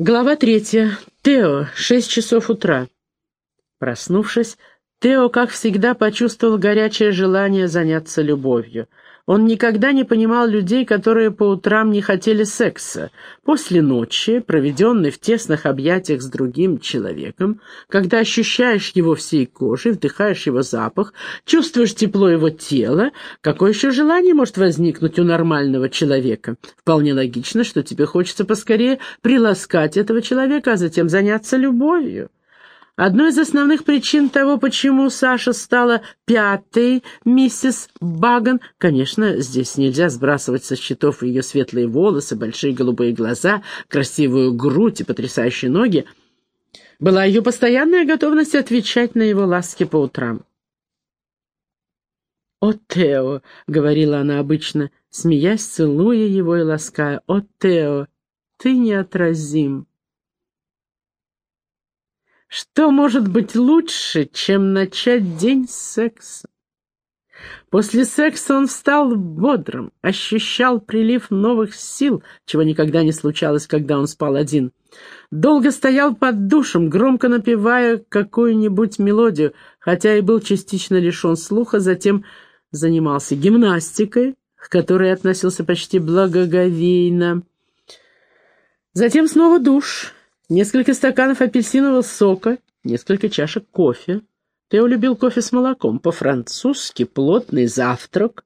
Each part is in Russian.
Глава третья. Тео. Шесть часов утра. Проснувшись, Тео, как всегда, почувствовал горячее желание заняться любовью. Он никогда не понимал людей, которые по утрам не хотели секса. После ночи, проведенной в тесных объятиях с другим человеком, когда ощущаешь его всей кожей, вдыхаешь его запах, чувствуешь тепло его тела, какое еще желание может возникнуть у нормального человека? Вполне логично, что тебе хочется поскорее приласкать этого человека, а затем заняться любовью. Одной из основных причин того, почему Саша стала пятой миссис Баган, конечно, здесь нельзя сбрасывать со счетов ее светлые волосы, большие голубые глаза, красивую грудь и потрясающие ноги, была ее постоянная готовность отвечать на его ласки по утрам. «О, Тео!» — говорила она обычно, смеясь, целуя его и лаская. «О, Тео! Ты неотразим!» Что может быть лучше, чем начать день с секса? После секса он встал бодрым, ощущал прилив новых сил, чего никогда не случалось, когда он спал один. Долго стоял под душем, громко напевая какую-нибудь мелодию, хотя и был частично лишен слуха, затем занимался гимнастикой, к которой относился почти благоговейно. Затем снова душ, Несколько стаканов апельсинового сока, несколько чашек кофе. Тео любил кофе с молоком, по-французски плотный завтрак,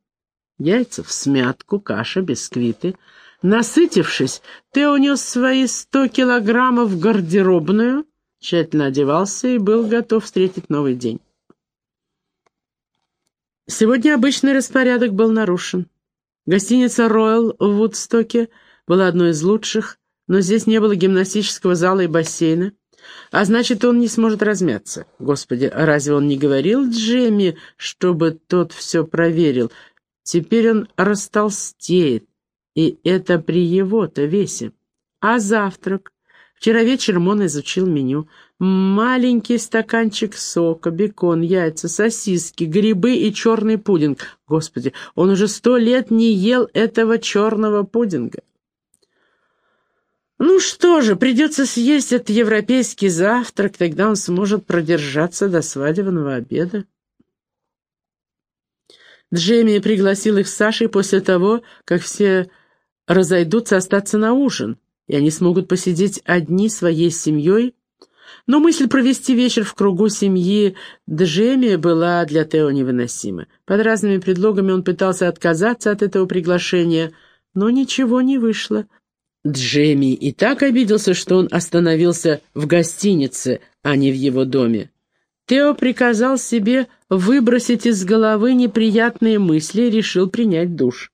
яйца в смятку, каша, бисквиты. Насытившись, Тео нес свои сто килограммов в гардеробную, тщательно одевался и был готов встретить новый день. Сегодня обычный распорядок был нарушен. Гостиница «Роyal» в Вудстоке была одной из лучших, но здесь не было гимнастического зала и бассейна, а значит, он не сможет размяться. Господи, а разве он не говорил Джемми, чтобы тот все проверил? Теперь он растолстеет, и это при его-то весе. А завтрак? Вчера вечером он изучил меню. Маленький стаканчик сока, бекон, яйца, сосиски, грибы и черный пудинг. Господи, он уже сто лет не ел этого черного пудинга. Ну что же, придется съесть этот европейский завтрак, тогда он сможет продержаться до свадебного обеда. Джейми пригласил их с Сашей после того, как все разойдутся остаться на ужин, и они смогут посидеть одни своей семьей. Но мысль провести вечер в кругу семьи Джейми была для Тео невыносима. Под разными предлогами он пытался отказаться от этого приглашения, но ничего не вышло. Джемми и так обиделся, что он остановился в гостинице, а не в его доме. Тео приказал себе выбросить из головы неприятные мысли и решил принять душ.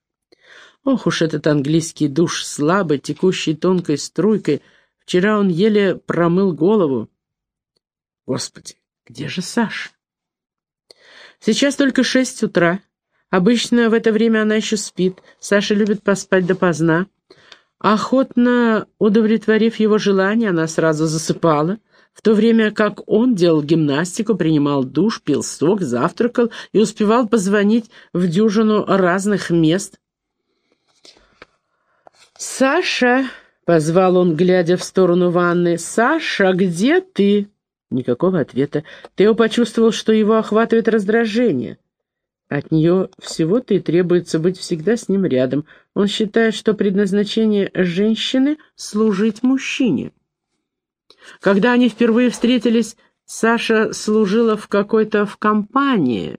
Ох уж этот английский душ, слабый, текущий тонкой струйкой. Вчера он еле промыл голову. Господи, где же Саша? Сейчас только шесть утра. Обычно в это время она еще спит. Саша любит поспать допоздна. Охотно удовлетворив его желание, она сразу засыпала, в то время как он делал гимнастику, принимал душ, пил сок, завтракал и успевал позвонить в дюжину разных мест. «Саша!» — позвал он, глядя в сторону ванны. «Саша, где ты?» Никакого ответа. Тео почувствовал, что его охватывает раздражение. От нее всего-то и требуется быть всегда с ним рядом. Он считает, что предназначение женщины — служить мужчине. Когда они впервые встретились, Саша служила в какой-то в компании,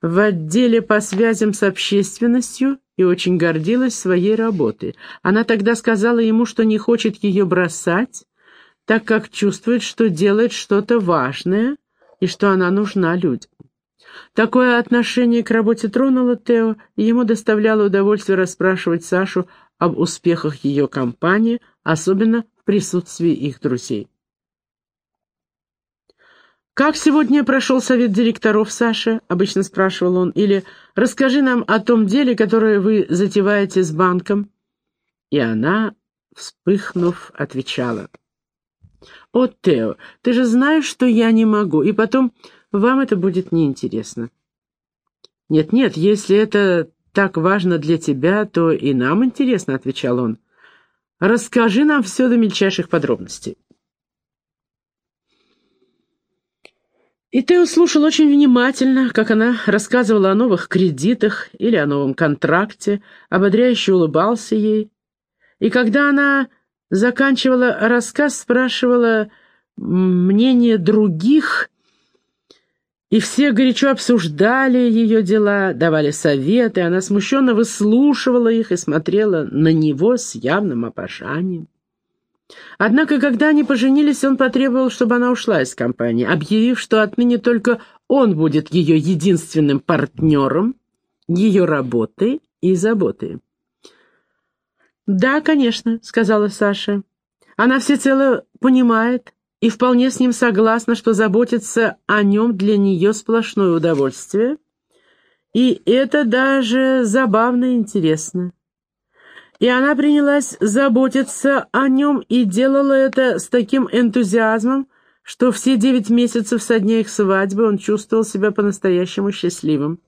в отделе по связям с общественностью и очень гордилась своей работой. Она тогда сказала ему, что не хочет ее бросать, так как чувствует, что делает что-то важное и что она нужна людям. Такое отношение к работе тронуло Тео, и ему доставляло удовольствие расспрашивать Сашу об успехах ее компании, особенно в присутствии их друзей. «Как сегодня прошел совет директоров, Саша?» — обычно спрашивал он. «Или расскажи нам о том деле, которое вы затеваете с банком». И она, вспыхнув, отвечала. «О, Тео, ты же знаешь, что я не могу. И потом, вам это будет неинтересно. «Нет-нет, если это так важно для тебя, то и нам интересно», — отвечал он. Расскажи нам все до мельчайших подробностей». И Тео слушал очень внимательно, как она рассказывала о новых кредитах или о новом контракте, ободряюще улыбался ей. И когда она заканчивала рассказ, спрашивала мнение других, и все горячо обсуждали ее дела, давали советы, она смущенно выслушивала их и смотрела на него с явным обожанием. Однако, когда они поженились, он потребовал, чтобы она ушла из компании, объявив, что отныне только он будет ее единственным партнером, ее работы и заботы. «Да, конечно», — сказала Саша. «Она всецело понимает и вполне с ним согласна, что заботиться о нем для нее сплошное удовольствие, и это даже забавно и интересно и она принялась заботиться о нем и делала это с таким энтузиазмом, что все девять месяцев со дня их свадьбы он чувствовал себя по-настоящему счастливым.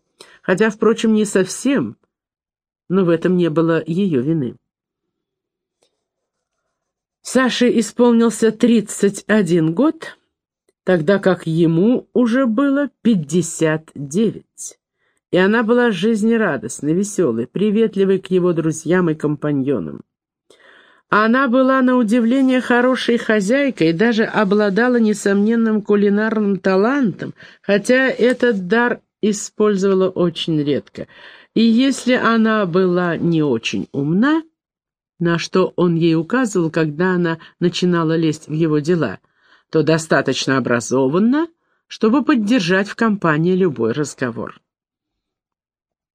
Хотя, впрочем, не совсем, но в этом не было ее вины. Саше исполнился 31 год, тогда как ему уже было 59 и она была жизнерадостной, веселой, приветливой к его друзьям и компаньонам. Она была на удивление хорошей хозяйкой и даже обладала несомненным кулинарным талантом, хотя этот дар использовала очень редко. И если она была не очень умна, на что он ей указывал, когда она начинала лезть в его дела, то достаточно образованна, чтобы поддержать в компании любой разговор.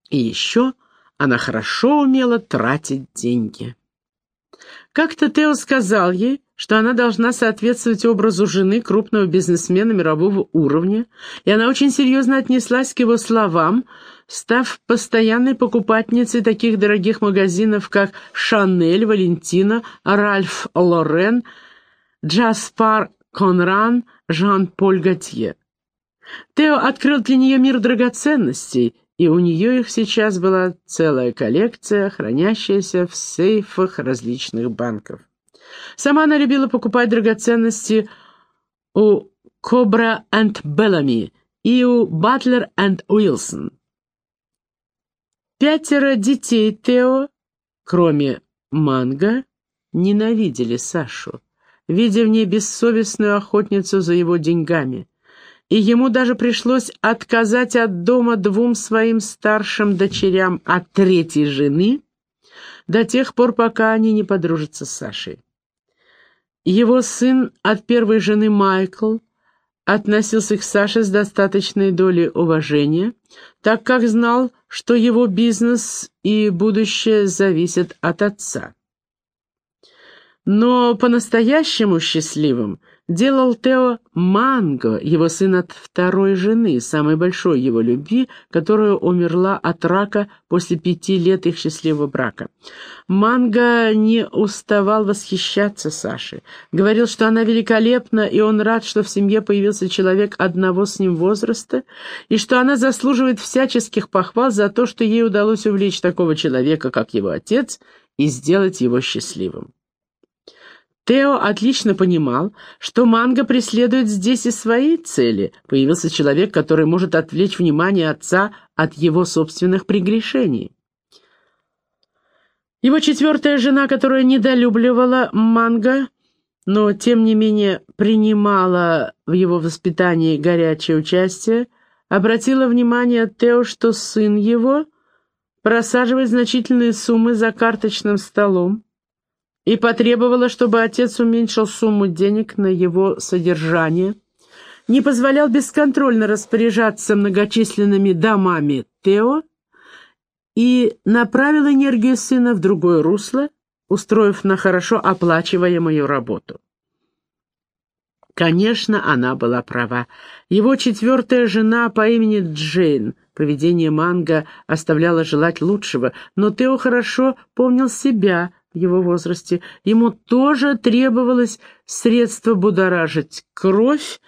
И еще она хорошо умела тратить деньги. Как-то Тео сказал ей, что она должна соответствовать образу жены крупного бизнесмена мирового уровня, и она очень серьезно отнеслась к его словам, став постоянной покупательницей таких дорогих магазинов, как «Шанель», «Валентина», «Ральф Лорен», «Джаспар Конран», «Жан-Поль Готье». Тео открыл для нее мир драгоценностей, и у нее их сейчас была целая коллекция, хранящаяся в сейфах различных банков. Сама она любила покупать драгоценности у Кобра энд Беллами и у Батлер энд Уилсон. Пятеро детей Тео, кроме Манго, ненавидели Сашу, видя в ней бессовестную охотницу за его деньгами и ему даже пришлось отказать от дома двум своим старшим дочерям от третьей жены до тех пор, пока они не подружатся с Сашей. Его сын от первой жены Майкл относился к Саше с достаточной долей уважения, так как знал, что его бизнес и будущее зависят от отца. Но по-настоящему счастливым – делал Тео Манго, его сын от второй жены, самой большой его любви, которая умерла от рака после пяти лет их счастливого брака. Манго не уставал восхищаться Сашей. Говорил, что она великолепна, и он рад, что в семье появился человек одного с ним возраста, и что она заслуживает всяческих похвал за то, что ей удалось увлечь такого человека, как его отец, и сделать его счастливым. Тео отлично понимал, что Манго преследует здесь и свои цели. Появился человек, который может отвлечь внимание отца от его собственных прегрешений. Его четвертая жена, которая недолюбливала Манго, но, тем не менее, принимала в его воспитании горячее участие, обратила внимание Тео, что сын его просаживает значительные суммы за карточным столом, и потребовала, чтобы отец уменьшил сумму денег на его содержание, не позволял бесконтрольно распоряжаться многочисленными домами Тео и направил энергию сына в другое русло, устроив на хорошо оплачиваемую работу. Конечно, она была права. Его четвертая жена по имени Джейн, поведение Манго оставляло желать лучшего, но Тео хорошо помнил себя, в его возрасте, ему тоже требовалось средство будоражить кровь,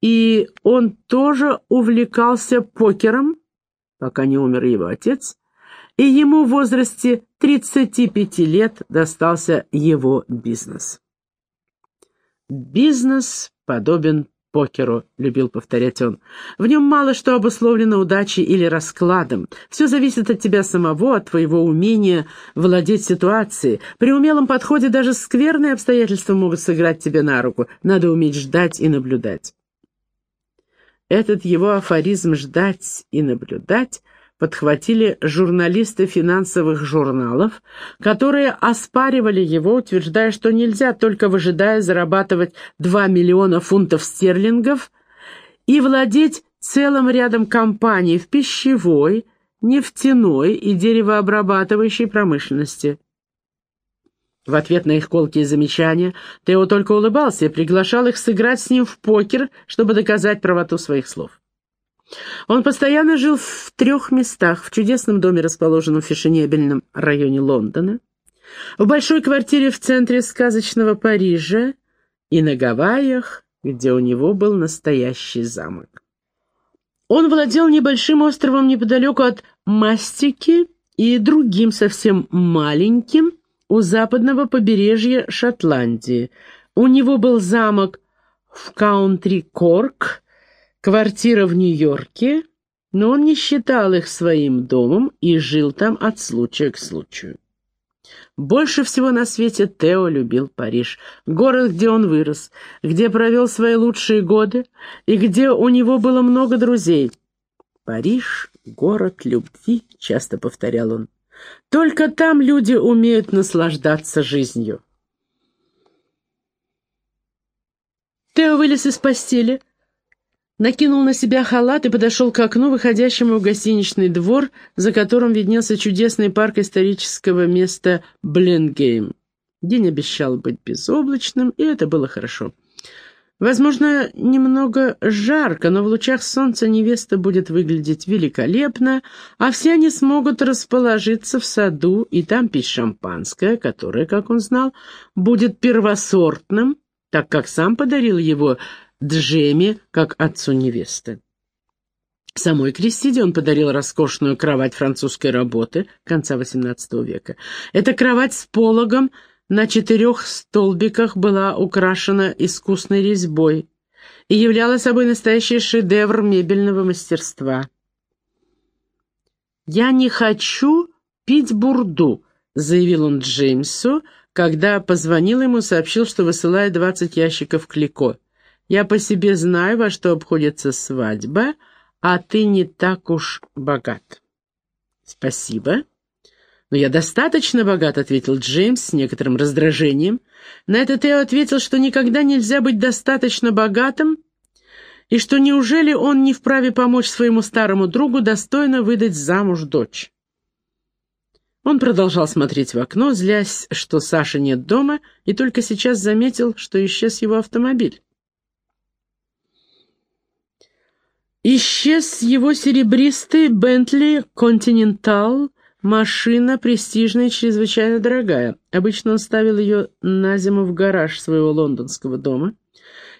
и он тоже увлекался покером, пока не умер его отец, и ему в возрасте 35 лет достался его бизнес. «Бизнес подобен покеру», — любил повторять он. «В нем мало что обусловлено удачей или раскладом. Все зависит от тебя самого, от твоего умения владеть ситуацией. При умелом подходе даже скверные обстоятельства могут сыграть тебе на руку. Надо уметь ждать и наблюдать». Этот его афоризм «ждать и наблюдать» подхватили журналисты финансовых журналов, которые оспаривали его, утверждая, что нельзя, только выжидая, зарабатывать 2 миллиона фунтов стерлингов и владеть целым рядом компаний в пищевой, нефтяной и деревообрабатывающей промышленности. В ответ на их колкие замечания Тео только улыбался и приглашал их сыграть с ним в покер, чтобы доказать правоту своих слов. Он постоянно жил в трех местах, в чудесном доме, расположенном в фешенебельном районе Лондона, в большой квартире в центре сказочного Парижа и на Гавайях, где у него был настоящий замок. Он владел небольшим островом неподалеку от Мастики и другим совсем маленьким у западного побережья Шотландии. У него был замок в Каунтри-Корк, квартира в Нью-Йорке, но он не считал их своим домом и жил там от случая к случаю. Больше всего на свете Тео любил Париж, город, где он вырос, где провел свои лучшие годы и где у него было много друзей. «Париж — город любви», — часто повторял он. «Только там люди умеют наслаждаться жизнью». Тео вылез из постели, накинул на себя халат и подошел к окну, выходящему в гостиничный двор, за которым виднелся чудесный парк исторического места Бленгейм. День обещал быть безоблачным, и это было хорошо. Возможно, немного жарко, но в лучах солнца невеста будет выглядеть великолепно, а все они смогут расположиться в саду и там пить шампанское, которое, как он знал, будет первосортным, так как сам подарил его Джеме, как отцу невесты. Самой Кристиде он подарил роскошную кровать французской работы конца XVIII века. Эта кровать с пологом на четырех столбиках была украшена искусной резьбой и являла собой настоящий шедевр мебельного мастерства. «Я не хочу пить бурду», — заявил он Джеймсу, когда позвонил ему и сообщил, что высылает двадцать ящиков клико. Я по себе знаю, во что обходится свадьба, а ты не так уж богат». «Спасибо». «Но я достаточно богат», — ответил Джеймс с некоторым раздражением. На это Тео ответил, что никогда нельзя быть достаточно богатым, и что неужели он не вправе помочь своему старому другу достойно выдать замуж дочь. Он продолжал смотреть в окно, злясь, что Саши нет дома, и только сейчас заметил, что исчез его автомобиль. Исчез его серебристый Бентли Континентал, машина престижная и чрезвычайно дорогая. Обычно он ставил ее на зиму в гараж своего лондонского дома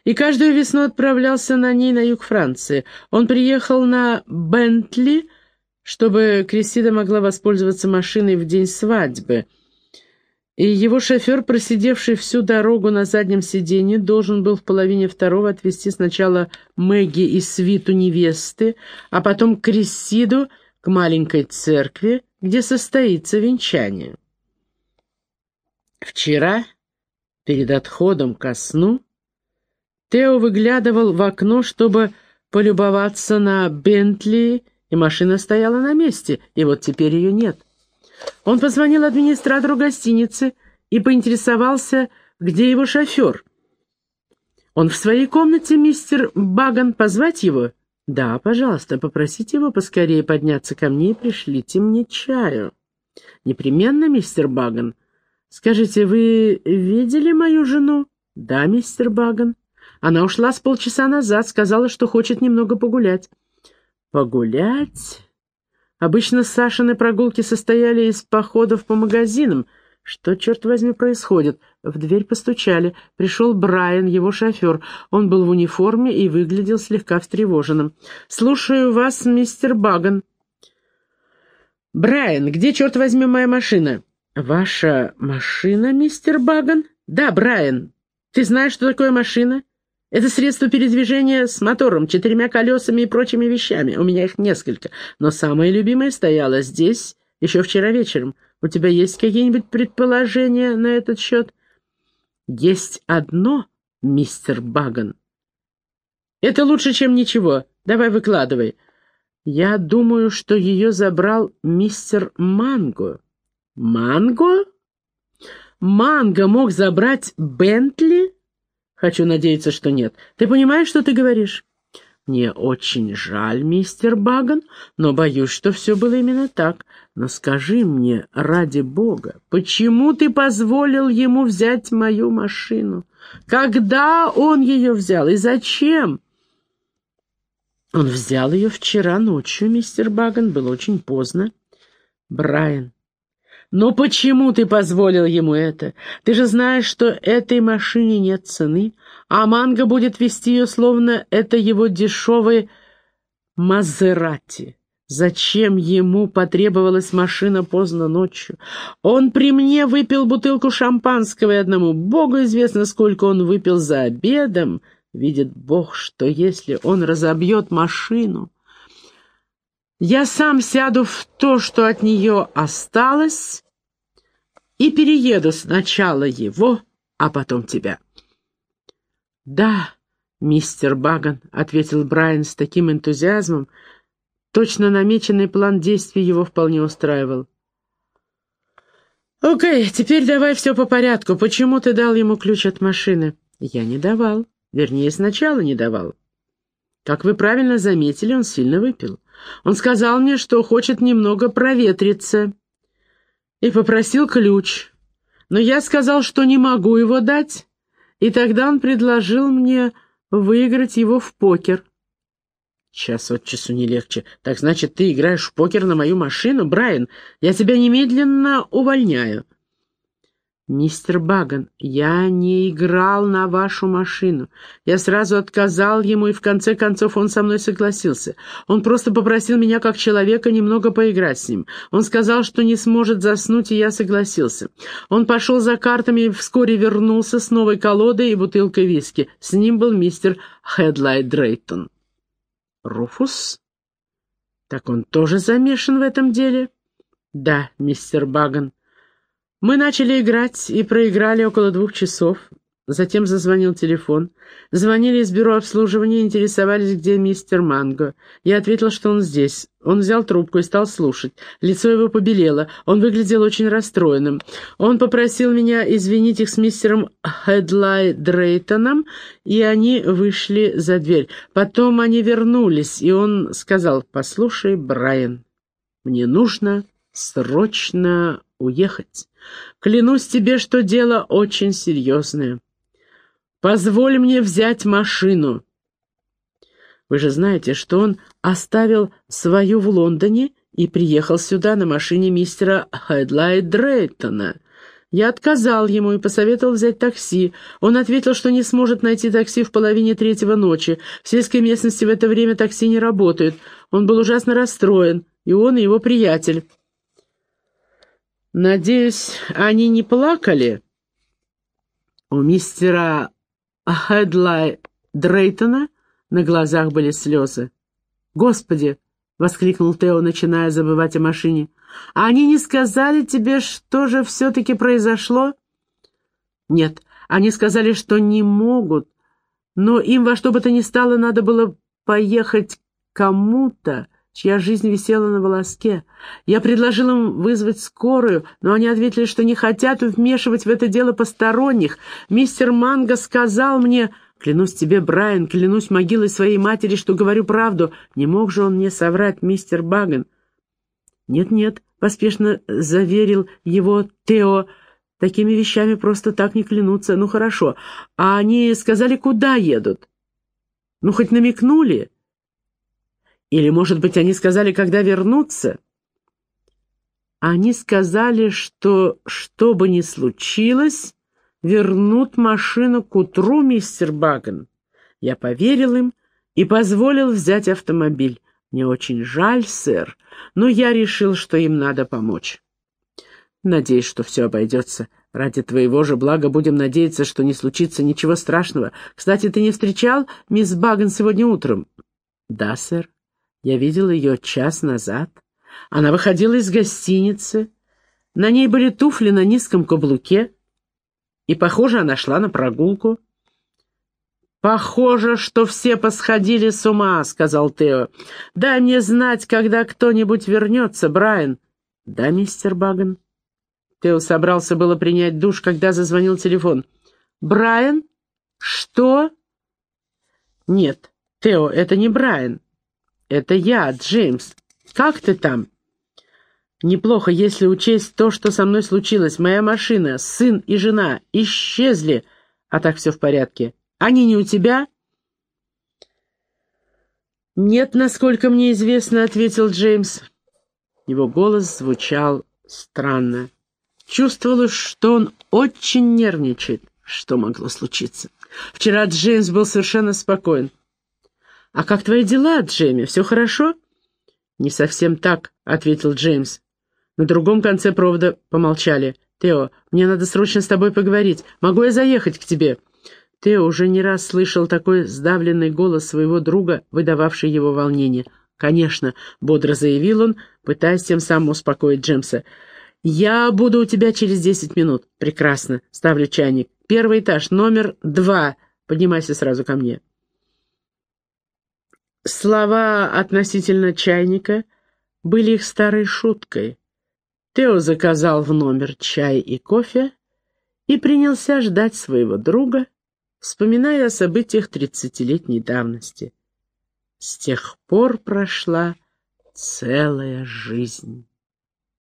и каждую весну отправлялся на ней на юг Франции. Он приехал на Бентли, чтобы Кристида могла воспользоваться машиной в день свадьбы — и его шофер, просидевший всю дорогу на заднем сиденье, должен был в половине второго отвезти сначала Мэгги и свиту невесты, а потом Крессиду к маленькой церкви, где состоится венчание. Вчера, перед отходом ко сну, Тео выглядывал в окно, чтобы полюбоваться на Бентли, и машина стояла на месте, и вот теперь ее нет. Он позвонил администратору гостиницы и поинтересовался, где его шофер. «Он в своей комнате, мистер Баган, позвать его?» «Да, пожалуйста, попросите его поскорее подняться ко мне и пришлите мне чаю». «Непременно, мистер Баган. Скажите, вы видели мою жену?» «Да, мистер Баган. Она ушла с полчаса назад, сказала, что хочет немного погулять». «Погулять?» Обычно Сашины прогулки состояли из походов по магазинам. Что, черт возьми, происходит? В дверь постучали. Пришел Брайан, его шофер. Он был в униформе и выглядел слегка встревоженным. «Слушаю вас, мистер Баган». «Брайан, где, черт возьми, моя машина?» «Ваша машина, мистер Баган?» «Да, Брайан. Ты знаешь, что такое машина?» «Это средство передвижения с мотором, четырьмя колесами и прочими вещами. У меня их несколько. Но самое любимое стояло здесь еще вчера вечером. У тебя есть какие-нибудь предположения на этот счет?» «Есть одно, мистер Баган». «Это лучше, чем ничего. Давай выкладывай». «Я думаю, что ее забрал мистер Манго». «Манго?» «Манго мог забрать Бентли?» «Хочу надеяться, что нет. Ты понимаешь, что ты говоришь?» «Мне очень жаль, мистер Баган, но боюсь, что все было именно так. Но скажи мне, ради бога, почему ты позволил ему взять мою машину? Когда он ее взял и зачем?» «Он взял ее вчера ночью, мистер Баган, было очень поздно. Брайан, но почему ты позволил ему это? Ты же знаешь, что этой машине нет цены, а Манго будет вести ее, словно это его дешевый Мазерати. Зачем ему потребовалась машина поздно ночью? Он при мне выпил бутылку шампанского и одному богу известно, сколько он выпил за обедом. Видит бог, что если он разобьет машину, я сам сяду в то, что от нее осталось, и перееду сначала его, а потом тебя. «Да, мистер Баган», — ответил Брайан с таким энтузиазмом, точно намеченный план действий его вполне устраивал. «Окей, теперь давай все по порядку. Почему ты дал ему ключ от машины?» «Я не давал. Вернее, сначала не давал. Как вы правильно заметили, он сильно выпил. Он сказал мне, что хочет немного проветриться, и попросил ключ. Но я сказал, что не могу его дать, и тогда он предложил мне выиграть его в покер. Час от часу не легче. Так значит, ты играешь в покер на мою машину, Брайан? Я тебя немедленно увольняю. «Мистер Баган, я не играл на вашу машину. Я сразу отказал ему, и в конце концов он со мной согласился. Он просто попросил меня как человека немного поиграть с ним. Он сказал, что не сможет заснуть, и я согласился. Он пошел за картами и вскоре вернулся с новой колодой и бутылкой виски. С ним был мистер Хедлайт Дрейтон». «Руфус? Так он тоже замешан в этом деле?» «Да, мистер Баган». Мы начали играть и проиграли около двух часов. Затем зазвонил телефон. Звонили из бюро обслуживания интересовались, где мистер Манго. Я ответил, что он здесь. Он взял трубку и стал слушать. Лицо его побелело. Он выглядел очень расстроенным. Он попросил меня извинить их с мистером Хедлай Дрейтоном, и они вышли за дверь. Потом они вернулись, и он сказал, «Послушай, Брайан, мне нужно срочно уехать. Клянусь тебе, что дело очень серьезное. Позволь мне взять машину. Вы же знаете, что он оставил свою в Лондоне и приехал сюда на машине мистера Хайдлайт Дрейтона. Я отказал ему и посоветовал взять такси. Он ответил, что не сможет найти такси в половине третьего ночи. В сельской местности в это время такси не работают. Он был ужасно расстроен, и он, и его приятель. Надеюсь, они не плакали? У мистера Хедлай Дрейтона на глазах были слезы. «Господи!» — воскликнул Тео, начиная забывать о машине. «А они не сказали тебе, что же все-таки произошло?» «Нет, они сказали, что не могут, но им во что бы то ни стало надо было поехать кому-то, чья жизнь висела на волоске. Я предложил им вызвать скорую, но они ответили, что не хотят вмешивать в это дело посторонних. Мистер Манго сказал мне... Клянусь тебе, Брайан, клянусь могилой своей матери, что говорю правду. Не мог же он мне соврать, мистер Баган? Нет-нет, поспешно заверил его Тео. Такими вещами просто так не клянутся. Ну хорошо. А они сказали, куда едут? Ну, хоть намекнули? Или, может быть, они сказали, когда вернутся? Они сказали, что, что бы ни случилось, вернут машину к утру, мистер Баган. Я поверил им и позволил взять автомобиль. Мне очень жаль, сэр, но я решил, что им надо помочь. Надеюсь, что все обойдется. Ради твоего же блага будем надеяться, что не случится ничего страшного. Кстати, ты не встречал мисс Баган сегодня утром? Да, сэр. Я видел ее час назад. Она выходила из гостиницы. На ней были туфли на низком каблуке. И, похоже, она шла на прогулку. «Похоже, что все посходили с ума», — сказал Тео. «Дай мне знать, когда кто-нибудь вернется, Брайан». «Да, мистер Баган». Тео собрался было принять душ, когда зазвонил телефон. «Брайан? Что?» «Нет, Тео, это не Брайан. Это я, Джеймс. Как ты там?» «Неплохо, если учесть то, что со мной случилось. Моя машина, сын и жена исчезли, а так все в порядке. Они не у тебя?» «Нет, насколько мне известно», — ответил Джеймс. Его голос звучал странно. Чувствовалось, что он очень нервничает. Что могло случиться? Вчера Джеймс был совершенно спокоен. «А как твои дела, Джейми? Все хорошо?» «Не совсем так», — ответил Джеймс. На другом конце провода помолчали. «Тео, мне надо срочно с тобой поговорить. Могу я заехать к тебе?» Тео уже не раз слышал такой сдавленный голос своего друга, выдававший его волнение. «Конечно», — бодро заявил он, пытаясь тем самым успокоить Джеймса. «Я буду у тебя через десять минут». «Прекрасно. Ставлю чайник. Первый этаж, номер два. Поднимайся сразу ко мне». Слова относительно чайника были их старой шуткой. Тео заказал в номер чай и кофе и принялся ждать своего друга, вспоминая о событиях тридцатилетней давности. С тех пор прошла целая жизнь.